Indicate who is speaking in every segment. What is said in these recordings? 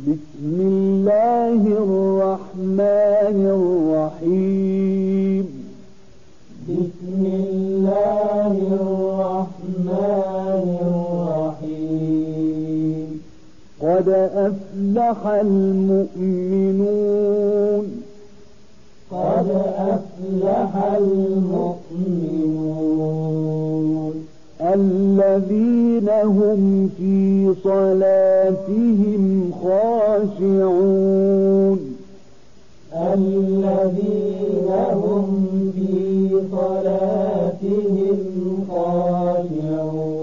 Speaker 1: بسم الله الرحمن الرحيم.
Speaker 2: بسم الله الرحمن الرحيم.
Speaker 1: قد أفلح المؤمنون.
Speaker 2: قد أفلح المؤمنون.
Speaker 1: الذين هم في صلاتهم خاشعون.
Speaker 2: الذين هم في صلاتهم خاشعون.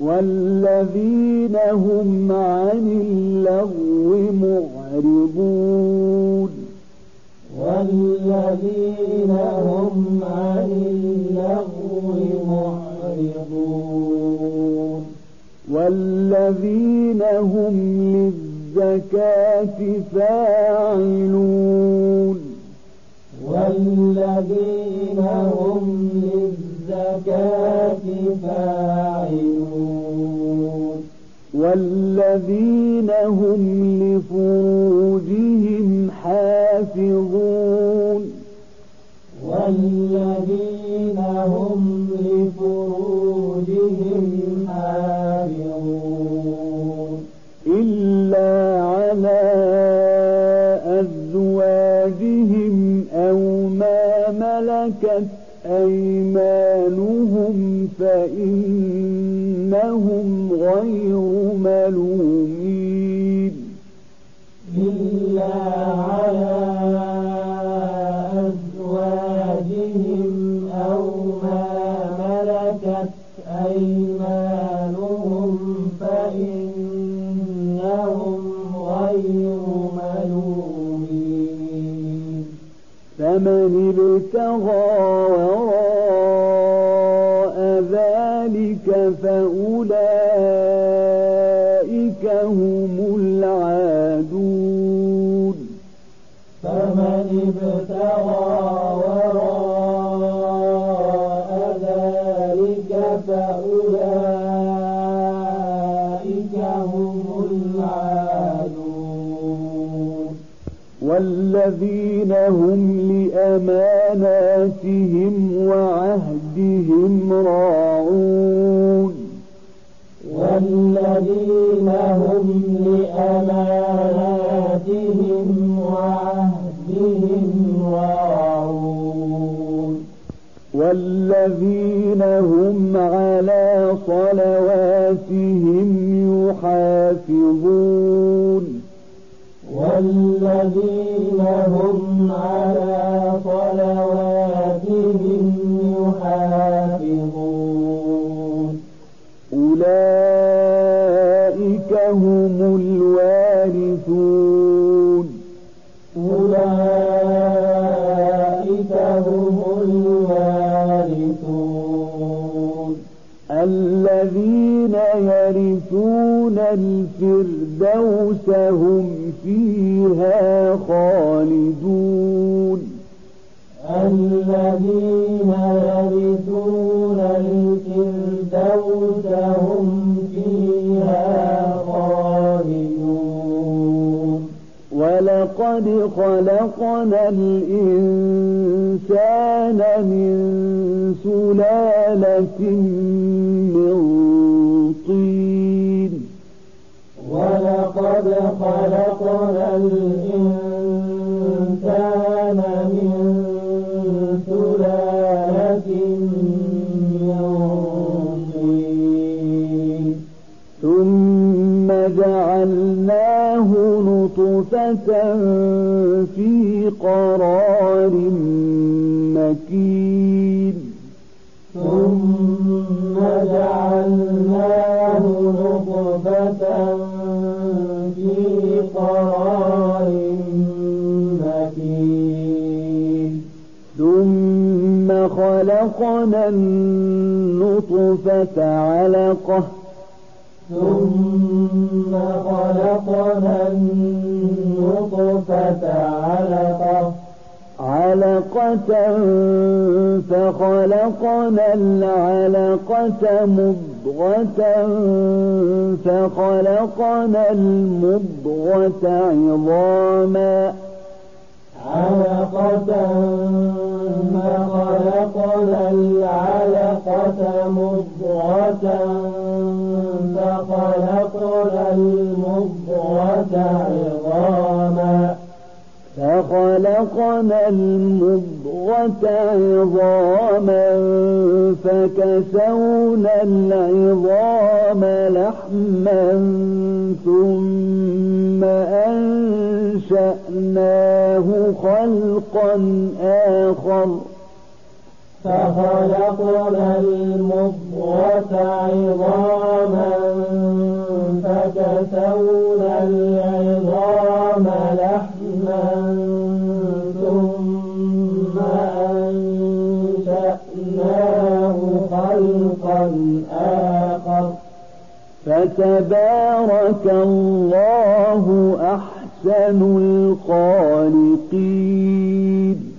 Speaker 1: والذين هم عن اللغو معرضون.
Speaker 2: والذين هم
Speaker 1: والذين هم للزكاة فاعلون.
Speaker 2: والذين هم للزكاة فاعلون.
Speaker 1: والذين هم لفروجهم حافظون.
Speaker 2: والذين
Speaker 1: ملكت أيمانهم فإنهم غير ملومين فمن ابتغى وراء ذلك فأولئك هم العادون.
Speaker 2: فمن ابتغى وراء ذلك فأولئك هم العادون.
Speaker 1: والذين هم لأماناتهم وعهدهم راعون.
Speaker 2: والذين هم لأماناتهم وعهدهم راعون.
Speaker 1: والذين هم على صلواتهم يحافظون.
Speaker 2: والذين هم على
Speaker 1: هم الوارثون
Speaker 2: أولئك هم الوارثون
Speaker 1: الذين يرثون الفردوس هم فيها خالدون
Speaker 2: الذين يرثون
Speaker 1: ولقد خلقنا الإنسان من سلالة من طين.
Speaker 2: ولقد خلقنا الإنسان من سلالة من طين.
Speaker 1: ثم نطفة في قرار مكين
Speaker 2: ثم جعلناه نطفة في قرار مكين
Speaker 1: ثم خلقنا النطفة علقة
Speaker 2: ثم خلقنا النطفة علقة
Speaker 1: علقة فخلقنا العلقة مضغة فخلقنا المضغة عظاما.
Speaker 2: علقة فخلقنا العلقة مضغة. فخلقنا المضغة عظاما
Speaker 1: فكسونا العظام لحما ثم أنشأناه خلقا آخر.
Speaker 2: فخلقنا المضغة عظاما فكسونا العظام لحما ثم أنشأناه خلقا آخر.
Speaker 1: فتبارك الله أحسن الخالقين.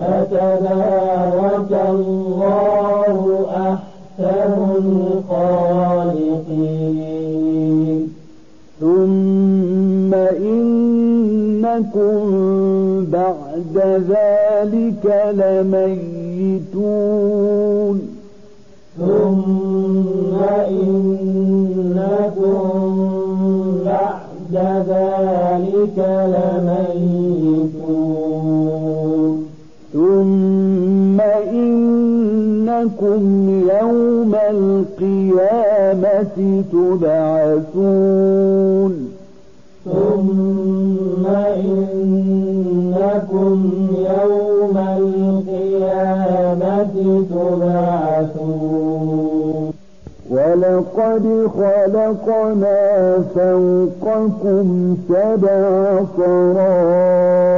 Speaker 2: فتبارك الله أحسن الخالقين
Speaker 1: ثم إنكم بعد ذلك لميتون.
Speaker 2: ثم إنكم بعد ذلك لميتون.
Speaker 1: إنكم يوم القيامة تبعثون.
Speaker 2: ثم إنكم يوم القيامة تبعثون.
Speaker 1: ولقد خلقنا فوقكم سبع طرائق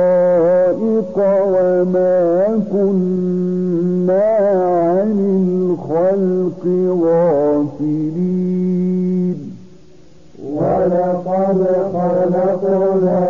Speaker 1: وما كنا عن الخلق غافلين.
Speaker 2: ولقد خلقنا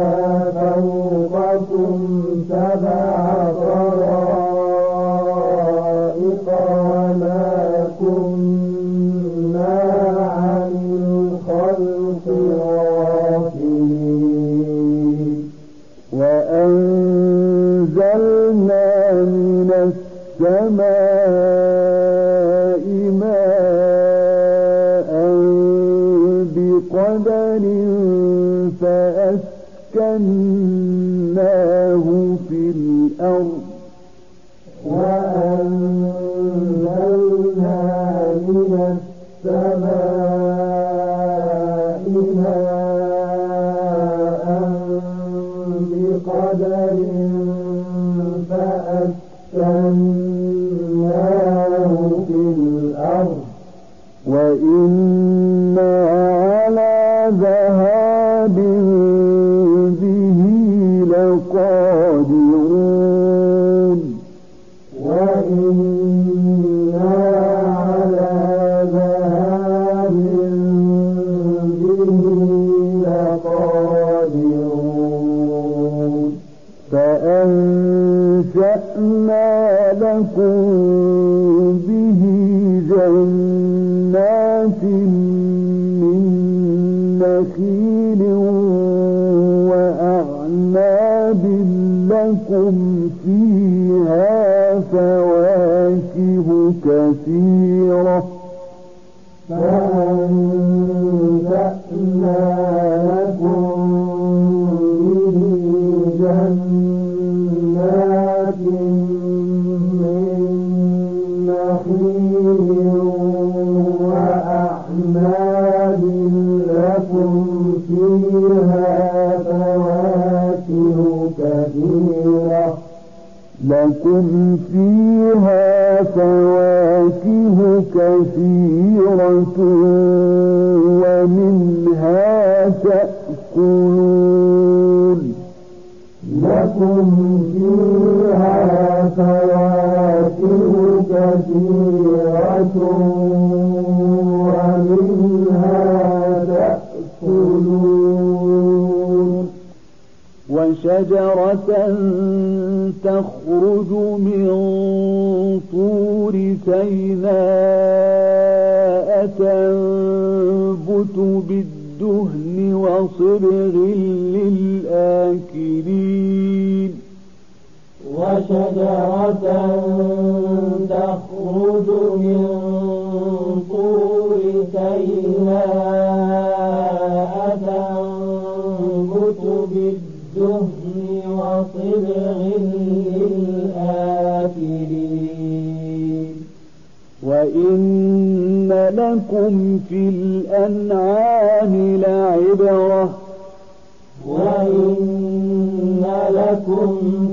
Speaker 1: كنت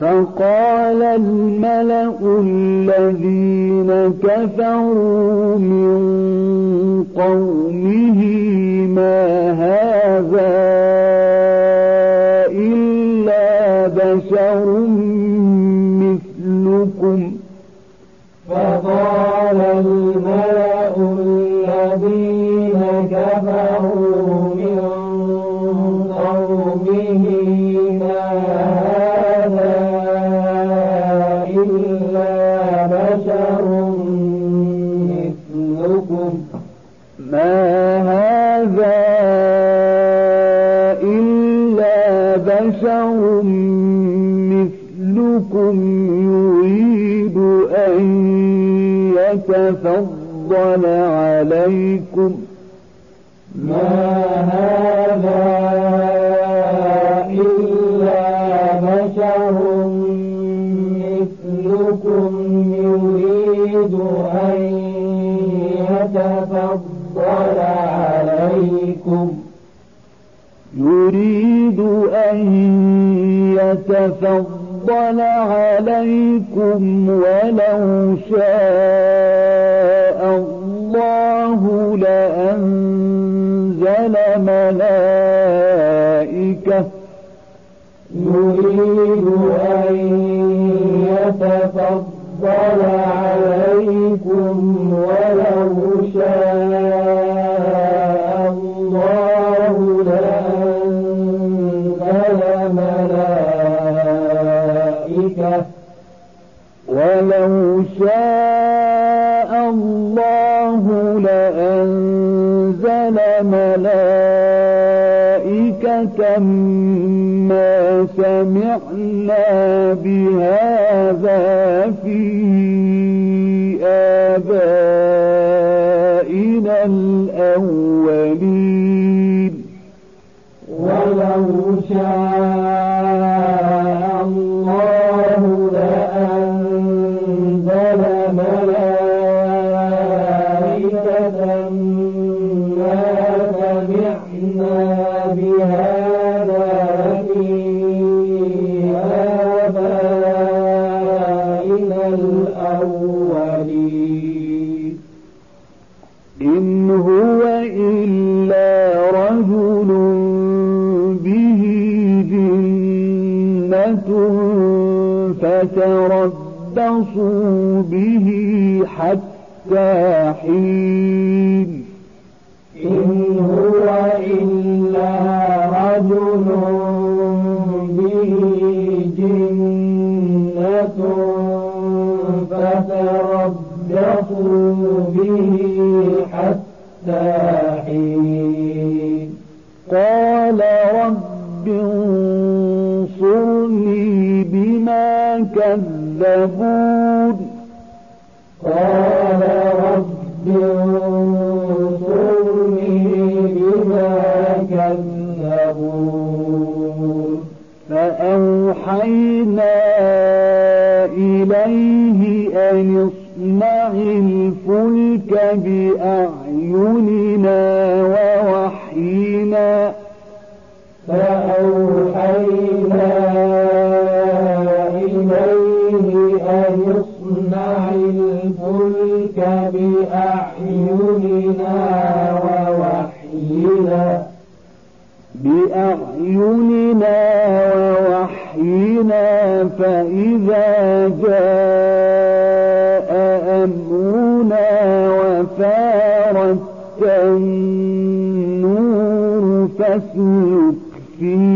Speaker 1: فقال الملأ الذين كفروا من قومه ما هذا إلا بشر ربكم يريد أن يتفضل عليكم
Speaker 2: ما هذا إلا بشر مثلكم يريد أن يتفضل عليكم
Speaker 1: يريد أن يتفضل فضل عليكم ولو شاء الله لأنزل ملائكة.
Speaker 2: يريد أن يتفضل عليكم ولو شاء
Speaker 1: الملائكة ما سمعنا بهذا فيه تربصوا به حتى حين
Speaker 2: إن هو إلا رجل به جنة فتربصوا به حتى حين
Speaker 1: قال رب انصرني بما كذبون
Speaker 2: قال رب انصرني بما كذبون
Speaker 1: فأوحينا إليه أن اصنع الفلك بأعيننا.
Speaker 2: بأعيننا ووحينا
Speaker 1: بأعيننا ووحينا فإذا جاء أمرنا وفارت النور فاسلك فيها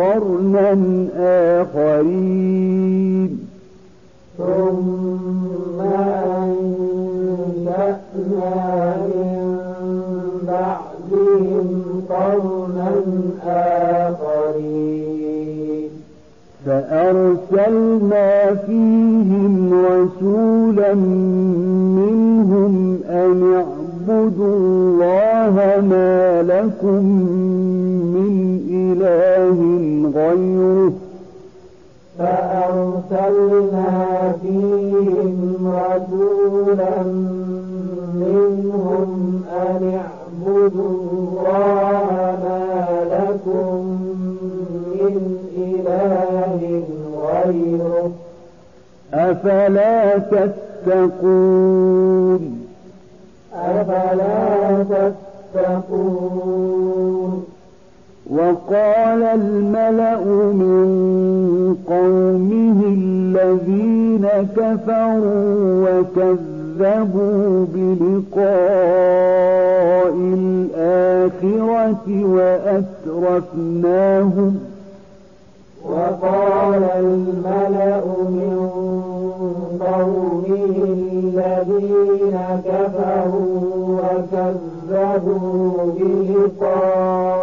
Speaker 1: قرنا آخرين.
Speaker 2: ثم أنشأنا قرنا آخرين.
Speaker 1: فأرسلنا فيهم رسولا منهم أن اعبدوا الله ما لكم من إله غيره.
Speaker 2: فأرسلنا فيهم رسولا منهم أن اعبدوا الله لكم من إله غيره
Speaker 1: أفلا تتقون؟
Speaker 2: أفلا تتقون؟
Speaker 1: وقال الملأ من قومه الذين كفروا وكذبوا بلقاء الآخرة وأترفناهم
Speaker 2: وقال الملأ من قومه الذين كفروا وكذبوا بلقاء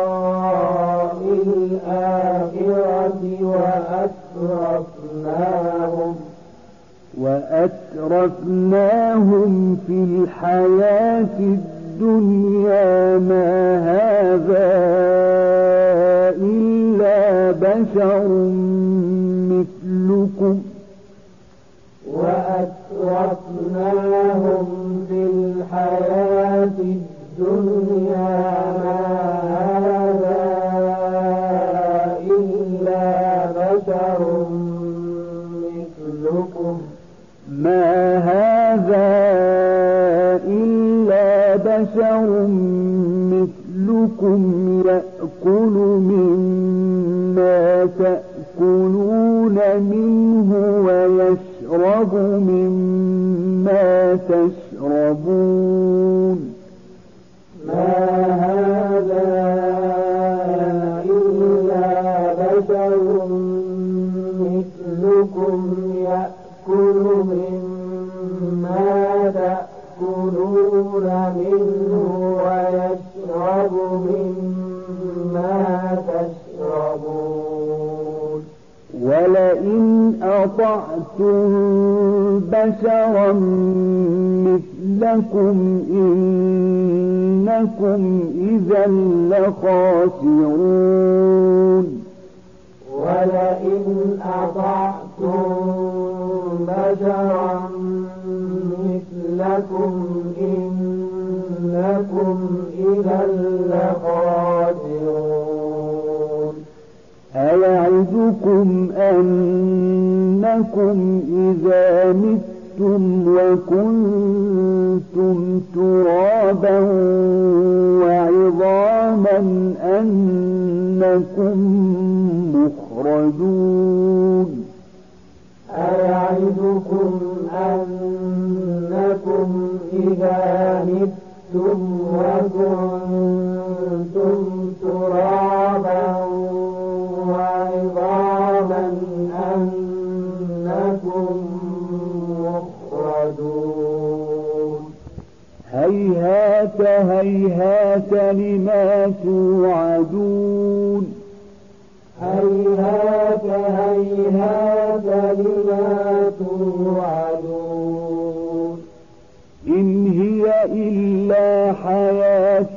Speaker 2: الآخرة وأترفناهم
Speaker 1: وأترفناهم في الحياة الدنيا ما هذا إلا بشر مثلكم.
Speaker 2: وأترفناهم في الحياة الدنيا ما بشر مثلكم
Speaker 1: يأكل مما تأكلون منه ويشرب مما تشربون
Speaker 2: ما تأكلون منه ويشرب مما تشربون.
Speaker 1: ولئن أطعتم بشرا مثلكم إنكم إذا لخاسرون.
Speaker 2: ولئن أطعتم بشرا مثلكم إنكم إذا لخاسرون
Speaker 1: أيعدكم أنكم إذا متم وكنتم ترابا وعظاما أنكم مخرجون.
Speaker 2: أيعدكم أنكم إذا متم وكنتم ترابا وعظاما أنكم مخرجون.
Speaker 1: هيهات هيهات لما توعدون.
Speaker 2: هيهات هيهات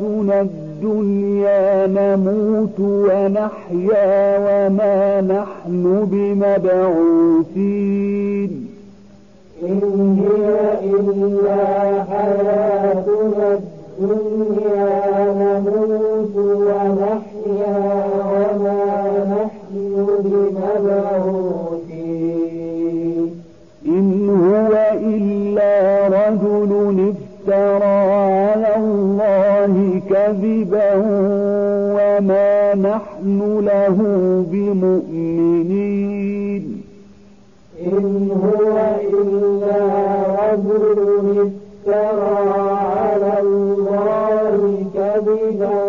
Speaker 1: حياتنا الدنيا نموت ونحيا وما نحن بمبعوثين.
Speaker 2: إن هي إلا حياتنا الدنيا نموت ونحيا وما نحن بمبعوثين.
Speaker 1: إن هو إلا رجل افترى الله كذبا وما نحن له بمؤمنين.
Speaker 2: إن هو إلا رجل افترى على الله كذبا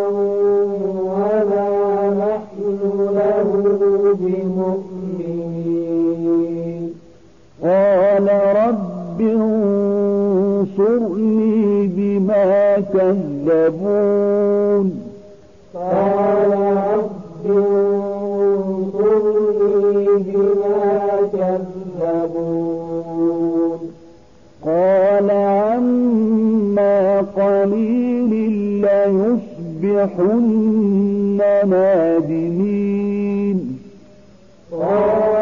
Speaker 2: وما نحن له بمؤمنين.
Speaker 1: قال رب كذبون
Speaker 2: قال رب انصرني بما كذبون
Speaker 1: قال عما قليل ليصبحن نادمين.
Speaker 2: قال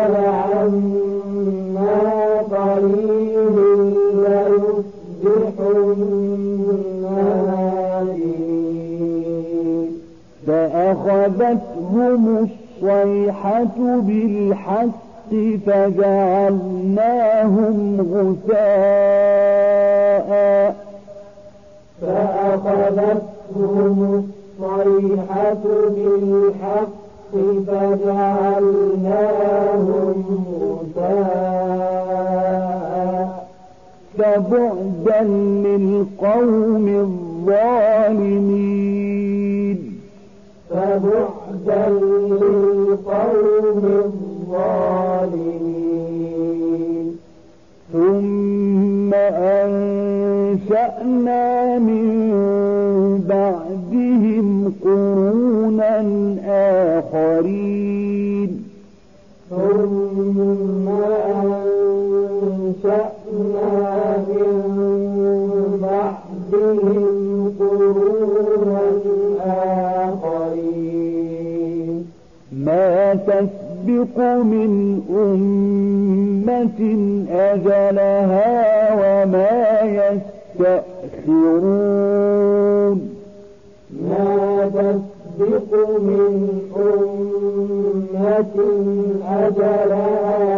Speaker 1: فأخذتهم الصيحة بالحق فجعلناهم غثاء.
Speaker 2: فأخذتهم الصيحة بالحق فجعلناهم غثاء.
Speaker 1: فبعدا للقوم الظالمين.
Speaker 2: فبعدا للقوم الظالمين
Speaker 1: ثم أنشأنا من بعدهم قرونا آخرين.
Speaker 2: ثم أنشأنا من بعدهم
Speaker 1: تسبق من أمة أجلها وما يستأخرون.
Speaker 2: ما تسبق من أمة أجلها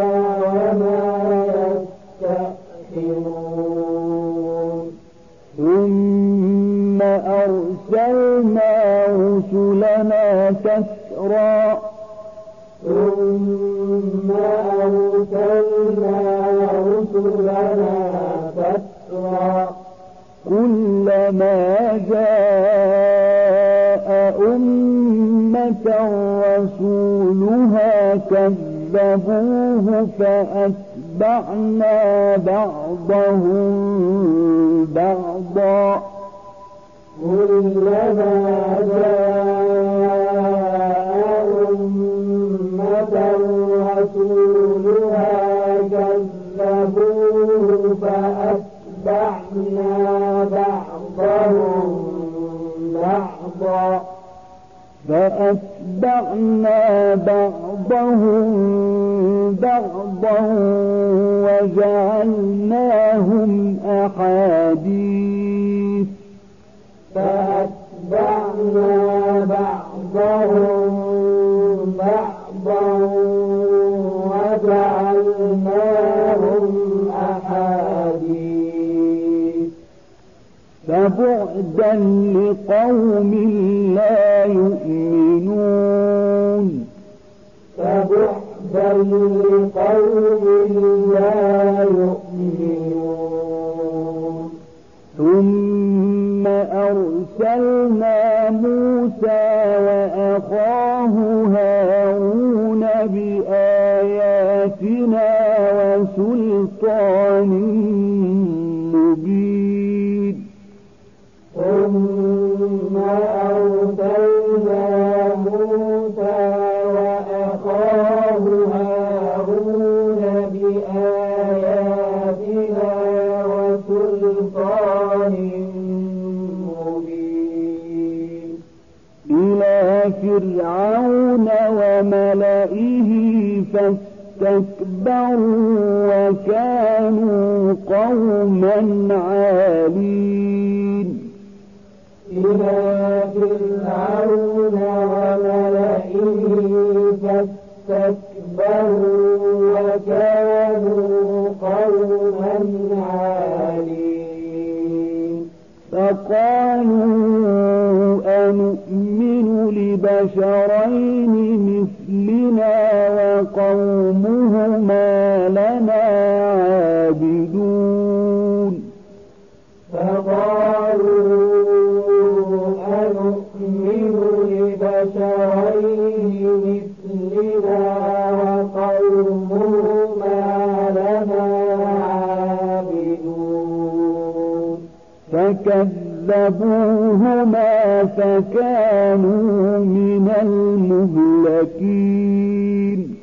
Speaker 1: فرعون وملئه فاستكبروا وكانوا قوما عالين. لبشرين مثلنا وقومهما لنا عابدون.
Speaker 2: فقالوا أنؤمن لبشرين مثلنا وقومهما لنا عابدون.
Speaker 1: فكذبوهما فكانوا من المهلكين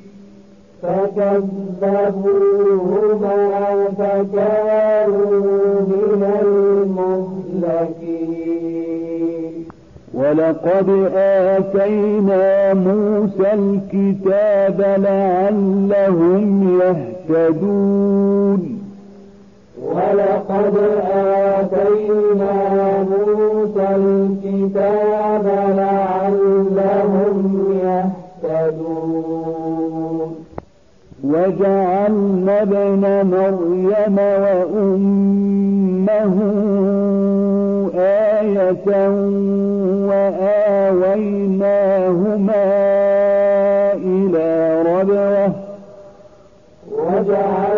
Speaker 2: فكذبوهما فكانوا من المهلكين
Speaker 1: ولقد آتينا موسى الكتاب لعلهم يهتدون
Speaker 2: ولقد آتينا موسى الكتاب لعلهم يهتدون.
Speaker 1: وجعلنا ابن مريم وأمه آية وآويناهما إلى ربعه
Speaker 2: وجعلنا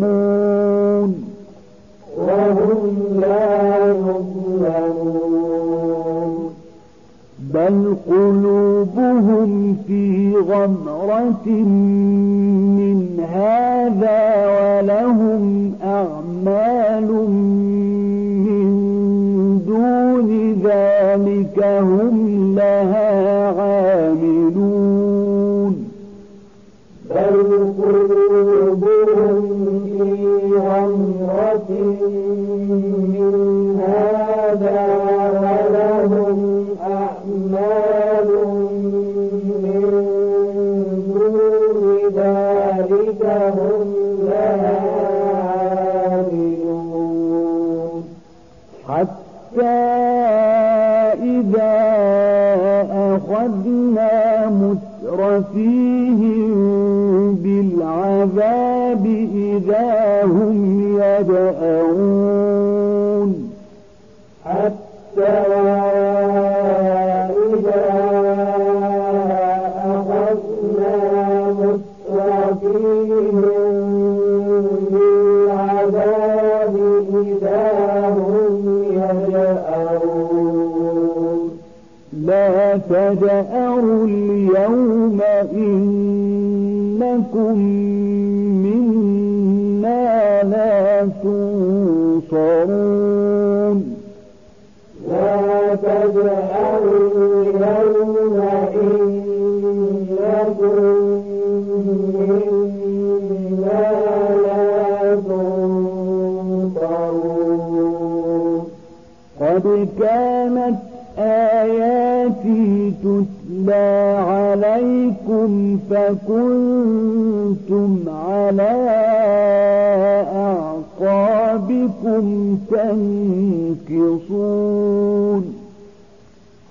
Speaker 1: يظلمون
Speaker 2: وهم لا يظلمون.
Speaker 1: بل قلوبهم في غمرة من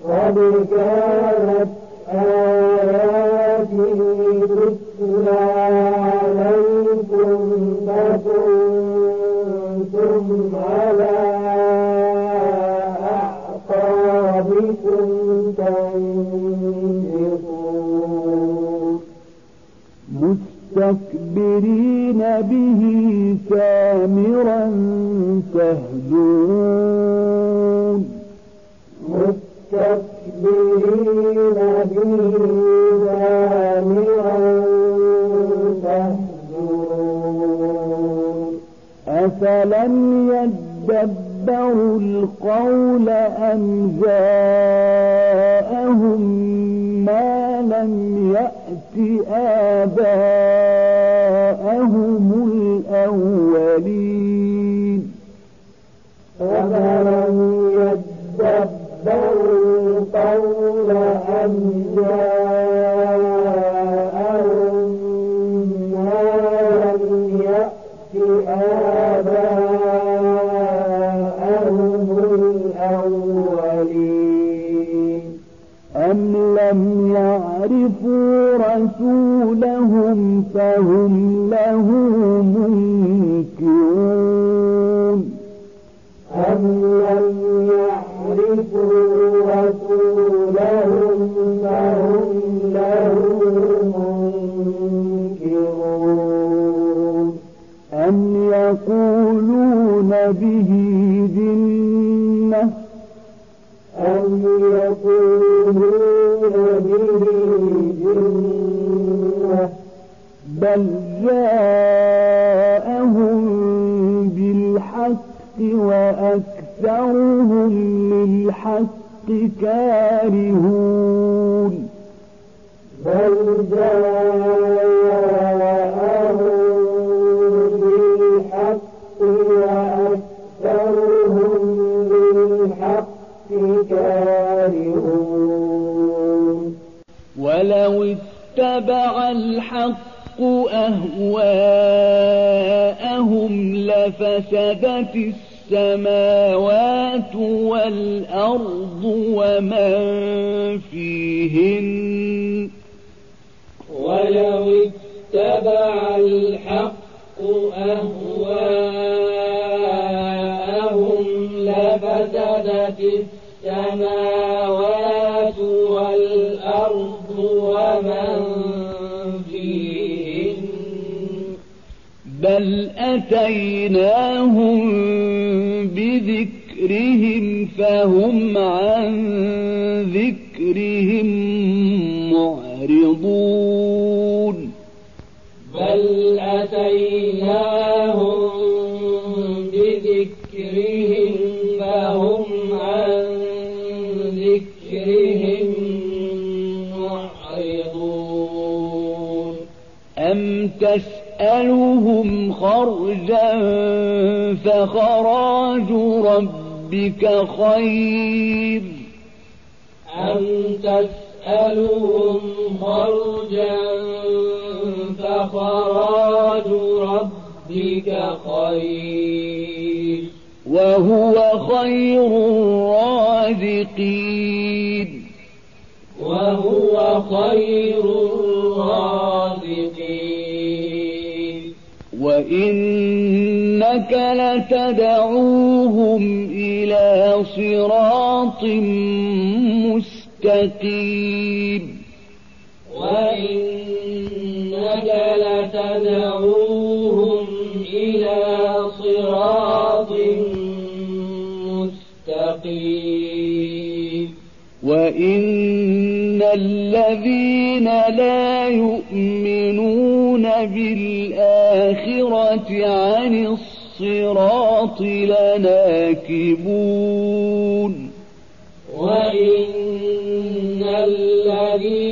Speaker 1: قد كانت آياته تتلى عليكم فكنتم على أعقابكم
Speaker 2: تنجحون
Speaker 1: مستكبرين به سامرا تهجون أفلم يدبروا القول أم جاءهم ما لم يأت آباءهم الأولين.
Speaker 2: أفلم يدبروا القول أم جاءهم
Speaker 1: يعرفوا رسولهم فهم له منكرون
Speaker 2: أم لم يعرفوا رسولهم فهم له منكرون
Speaker 1: أم يقولون به جنة بل جاءهم بالحق وأكثرهم للحق كارهون
Speaker 2: بل جاءهم
Speaker 1: مستقيم وإن الذين لا يؤمنون بالآخرة عن الصراط لناكبون.
Speaker 2: وإن الذين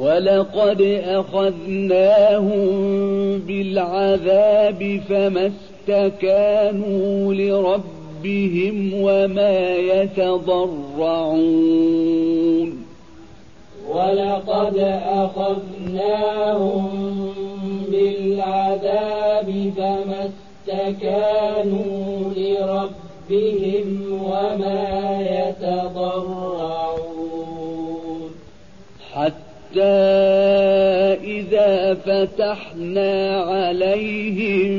Speaker 1: ولقد أخذناهم بالعذاب فما استكانوا لربهم وما يتضرعون.
Speaker 2: ولقد أخذناهم بالعذاب فما استكانوا لربهم ربهم وما يتضرعون.
Speaker 1: حتى إذا فتحنا عليهم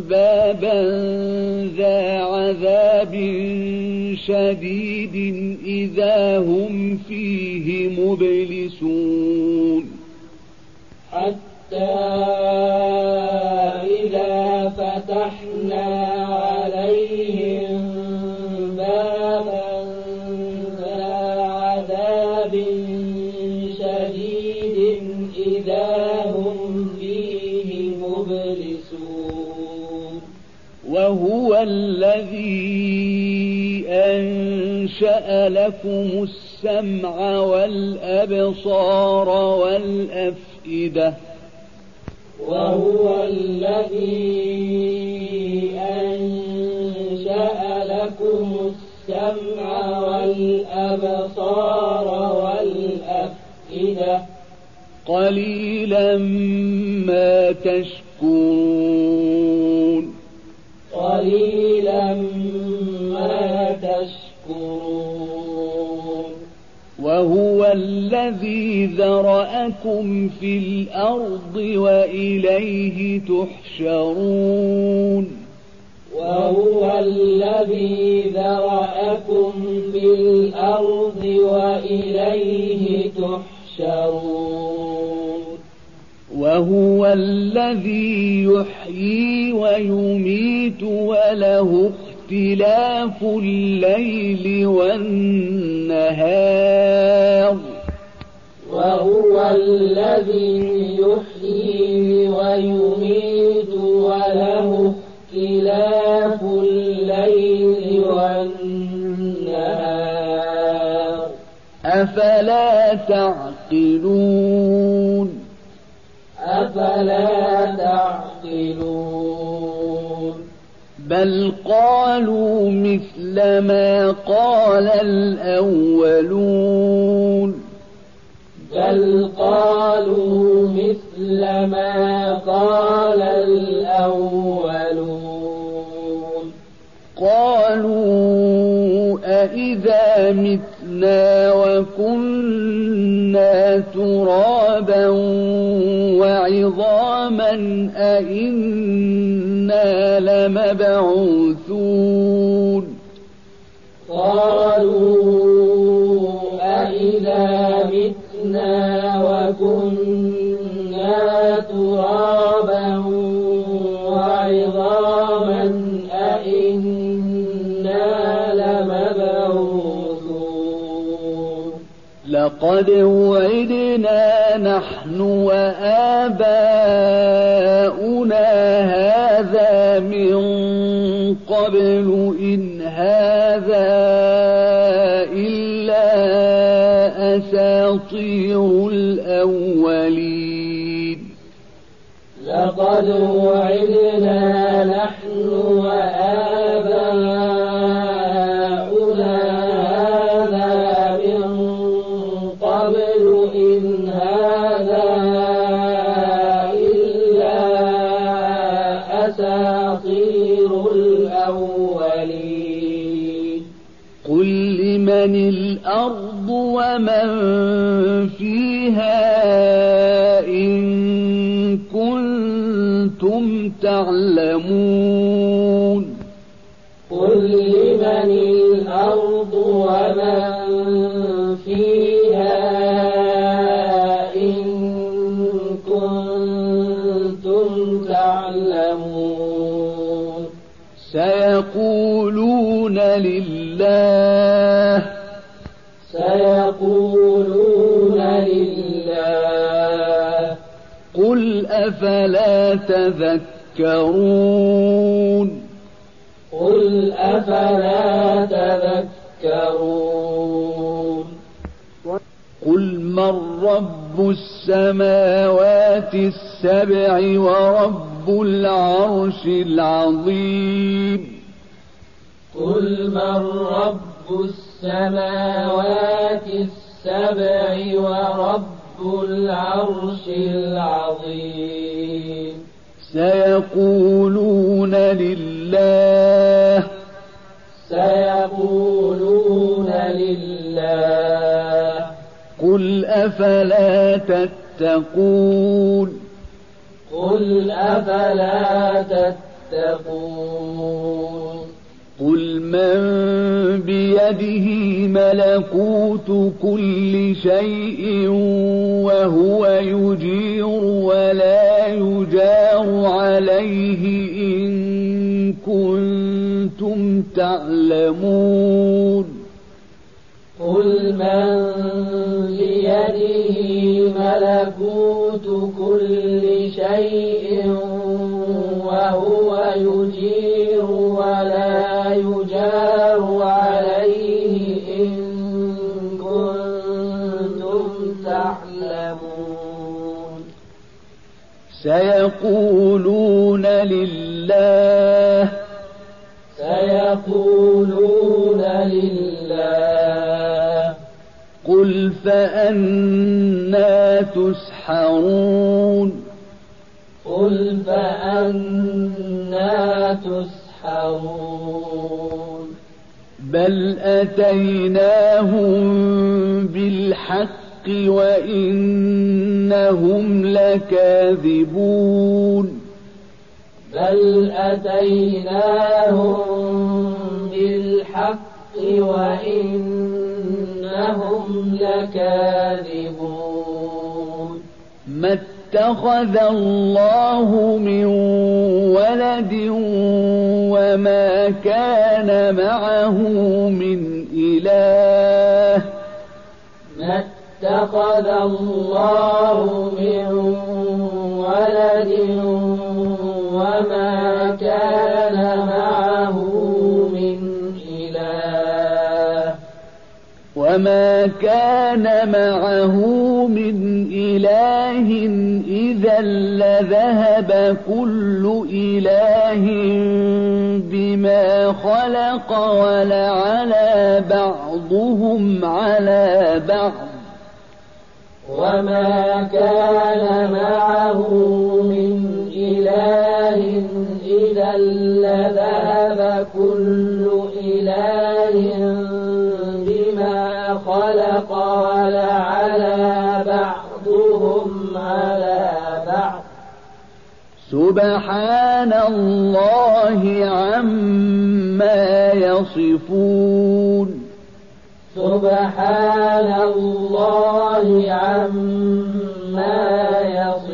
Speaker 1: بابا ذا عذاب شديد إذا هم فيه مبلسون.
Speaker 2: حتى
Speaker 1: الذي أنشأ لكم السمع والأبصار والأفئدة
Speaker 2: وهو الذي أنشأ لكم السمع والأبصار والأفئدة.
Speaker 1: قليلا ما تشكرون.
Speaker 2: قليلا ما تشكرون.
Speaker 1: وهو الذي ذرأكم في الأرض وإليه تحشرون.
Speaker 2: وهو الذي ذرأكم في الأرض وإليه تحشرون.
Speaker 1: وهو الذي يحيي ويميت وله اختلاف الليل والنهار.
Speaker 2: وهو الذي يحيي ويميت وله اختلاف الليل والنهار.
Speaker 1: أفلا تعقلون؟
Speaker 2: أفلا تعقلون.
Speaker 1: بل قالوا مثل ما قال الأولون.
Speaker 2: بل قالوا مثل ما قال الأولون.
Speaker 1: قالوا أإذا متنا وكنا ترابا وعظاما أإنا لمبعوثون.
Speaker 2: قالوا أإذا متنا وكنا ترابا وعظاما أإنا لمبعوثون.
Speaker 1: لقد العرش العظيم سيقولون لله.
Speaker 2: سيقولون لله.
Speaker 1: قل أفلا تتقون.
Speaker 2: قل أفلا تتقون.
Speaker 1: قل من بيده ملكوت كل شيء وهو يجير ولا يجار عليه إن كنتم تعلمون.
Speaker 2: قل من بيده ملكوت كل شيء وهو يجير ولا يجار عليه إن كنتم تعلمون.
Speaker 1: سيقولون لله.
Speaker 2: سيقولون لله.
Speaker 1: قل فأنا تسحرون.
Speaker 2: فأنا تسحرون.
Speaker 1: بل أتيناهم بالحق وإنهم لكاذبون.
Speaker 2: بل أتيناهم بالحق وإنهم لكاذبون.
Speaker 1: ما اتخذ الله من ولد وما كان معه من إله.
Speaker 2: ما اتخذ الله من ولد وما كان معه
Speaker 1: وما كان معه من إله إذا لذهب كل إله بما خلق ولعلى بعضهم على بعض
Speaker 2: وما كان معه من إله إذا لذهب كل إله خلق ولعلى بعضهم على بعض.
Speaker 1: سبحان الله عما يصفون.
Speaker 2: سبحان الله عما يصفون.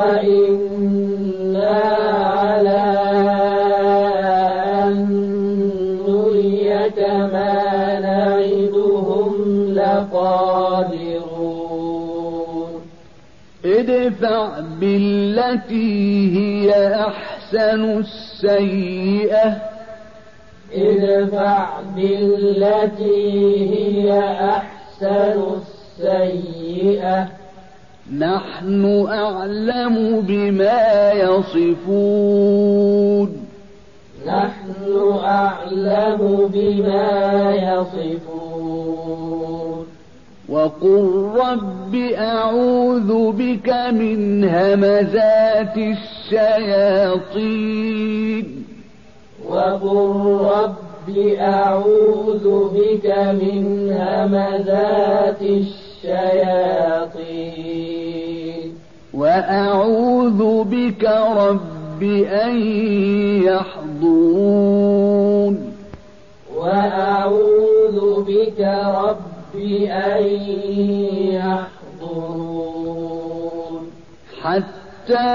Speaker 2: وإنا على أن نريك ما نعدهم لقادرون.
Speaker 1: ادفع بالتي هي أحسن السيئة.
Speaker 2: ادفع بالتي هي أحسن السيئة.
Speaker 1: نحن أعلم بما يصفون.
Speaker 2: نحن أعلم بما يصفون.
Speaker 1: وقل رب أعوذ بك من همزات الشياطين.
Speaker 2: وقل رب أعوذ بك من همزات الشياطين.
Speaker 1: وأعوذ بك رب أن يحضرون.
Speaker 2: وأعوذ بك رب أن يحضرون.
Speaker 1: حتى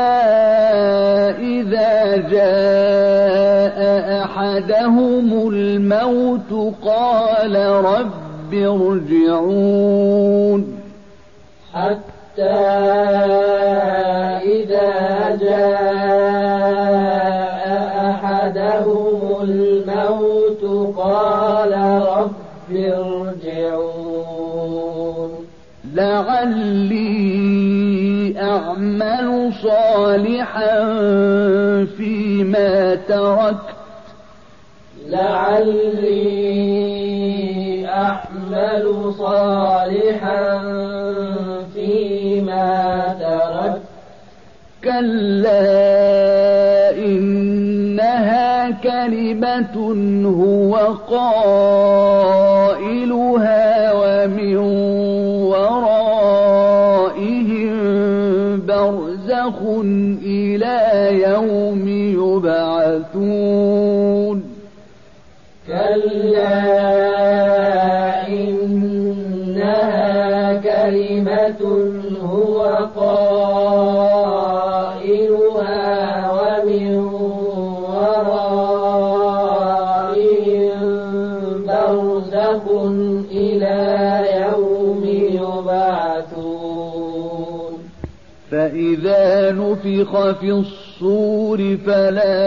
Speaker 1: إذا جاء أحدهم الموت قال رب ارجعون.
Speaker 2: حتى إذا جاء أحدهم الموت قال رب ارجعون.
Speaker 1: لعلي أعمل صالحا فيما تركت.
Speaker 2: لعلي أعمل صالحا تركت
Speaker 1: كلا إنها كلمة هو قائلها ومن ورائهم برزخ إلى يوم يبعثون فإذا نفخ في الصور فلا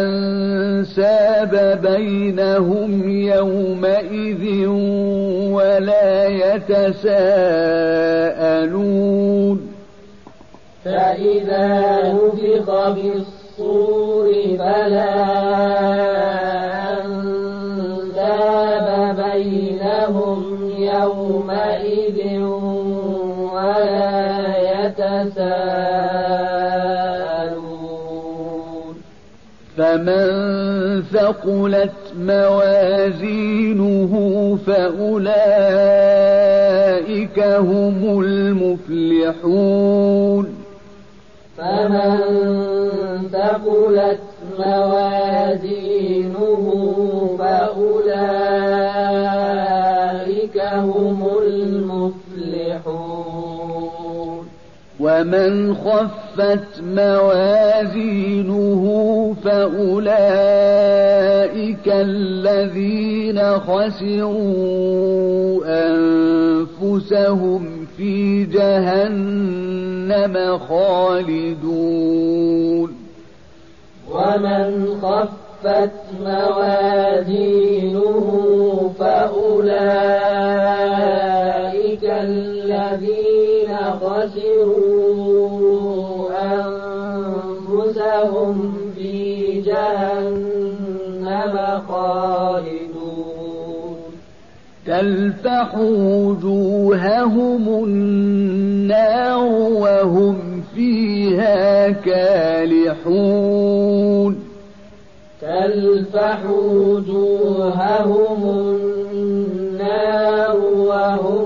Speaker 1: أنساب بينهم يومئذ ولا يتساءلون
Speaker 2: فإذا نفخ في الصور فلا أنساب بينهم يومئذ يتساءلون.
Speaker 1: فمن ثقلت موازينه فأولئك هم المفلحون.
Speaker 2: فمن ثقلت موازينه
Speaker 1: ومن خفت موازينه فأولئك الذين خسروا أنفسهم في جهنم خالدون.
Speaker 2: ومن خفت موازينه
Speaker 1: تلفح وجوههم النار وهم فيها كالحون.
Speaker 2: تلفح وجوههم النار وهم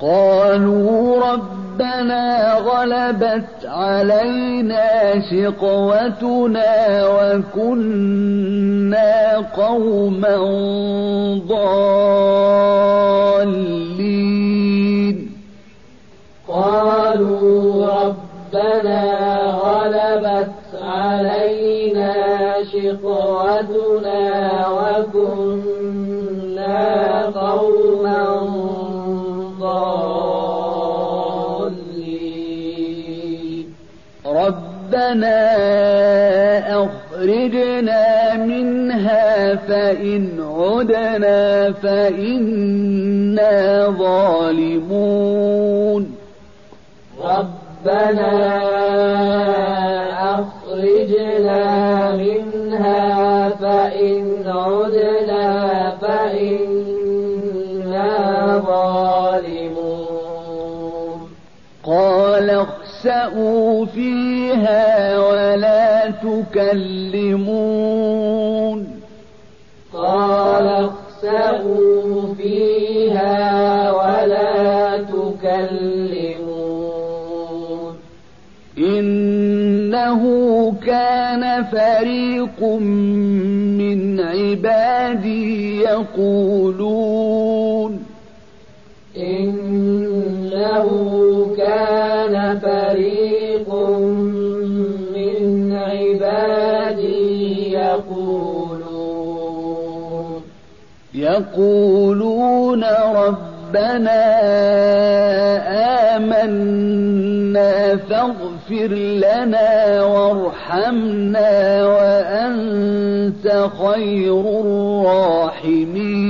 Speaker 1: قالوا ربنا غلبت علينا شقوتنا وكنا قوما ضالين.
Speaker 2: قالوا ربنا غلبت علينا شقوتنا وكنا قوما
Speaker 1: ربنا أخرجنا منها فإن عدنا فإنا ظالمون.
Speaker 2: ربنا أخرجنا منها فإن عدنا فإنا ظالمون.
Speaker 1: اخسأوا فيها ولا تكلمون
Speaker 2: قال اخسأوا فيها ولا تكلمون
Speaker 1: إنه كان فريق من عبادي يقولون
Speaker 2: يقولون
Speaker 1: ربنا آمنا فاغفر لنا وارحمنا وأنت خير الراحمين.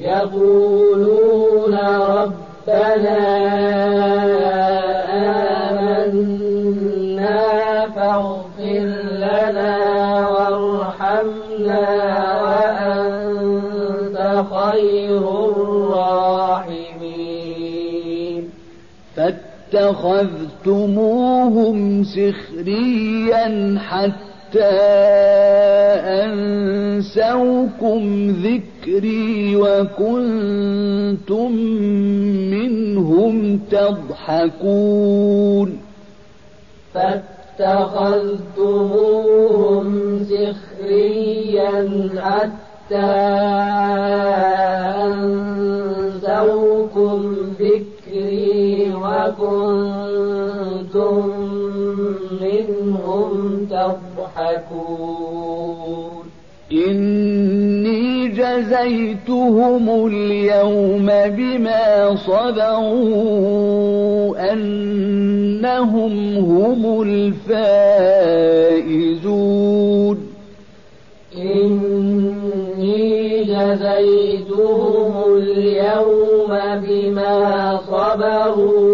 Speaker 2: يقولون ربنا آمنا فاغفر لنا
Speaker 1: فاتخذتموهم سخريا حتى أنسوكم ذكري وكنتم منهم تضحكون.
Speaker 2: فاتخذتموهم سخريا حتى أنسوكم وكنتم منهم تضحكون.
Speaker 1: إني جزيتهم اليوم بما صبروا أنهم هم الفائزون.
Speaker 2: إني جزيتهم اليوم بما صبروا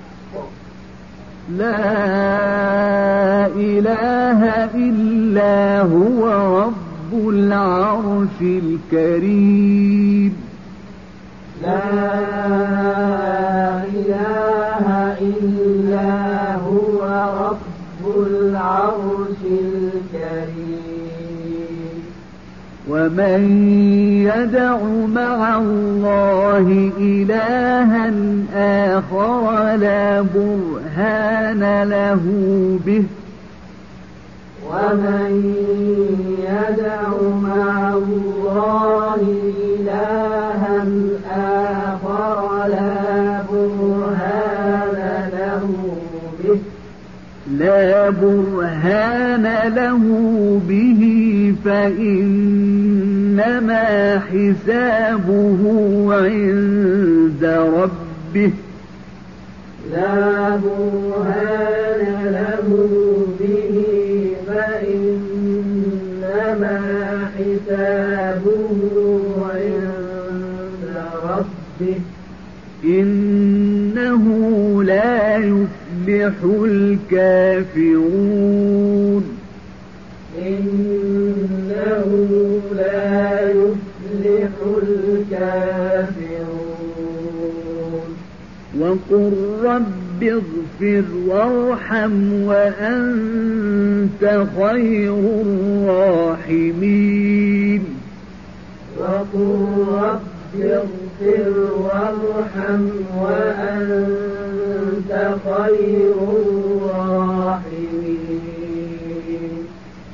Speaker 1: لا إله إلا هو رب العرش الكريم.
Speaker 2: لا إله إلا هو رب العرش الكريم.
Speaker 1: ومن يدع مع الله إلها آخر لا برهان له به.
Speaker 2: ومن يدع مع الله إلها آخر لا
Speaker 1: لا برهان له به فإنما حسابه عند ربه.
Speaker 2: لا برهان له به فإنما حسابه عند ربه.
Speaker 1: لا يفلح الكافرون.
Speaker 2: إنه لا يفلح الكافرون.
Speaker 1: وقل رب اغفر وارحم وأنت خير الراحمين.
Speaker 2: وقل رب اغفر وارحم وأنت خير الراحمين.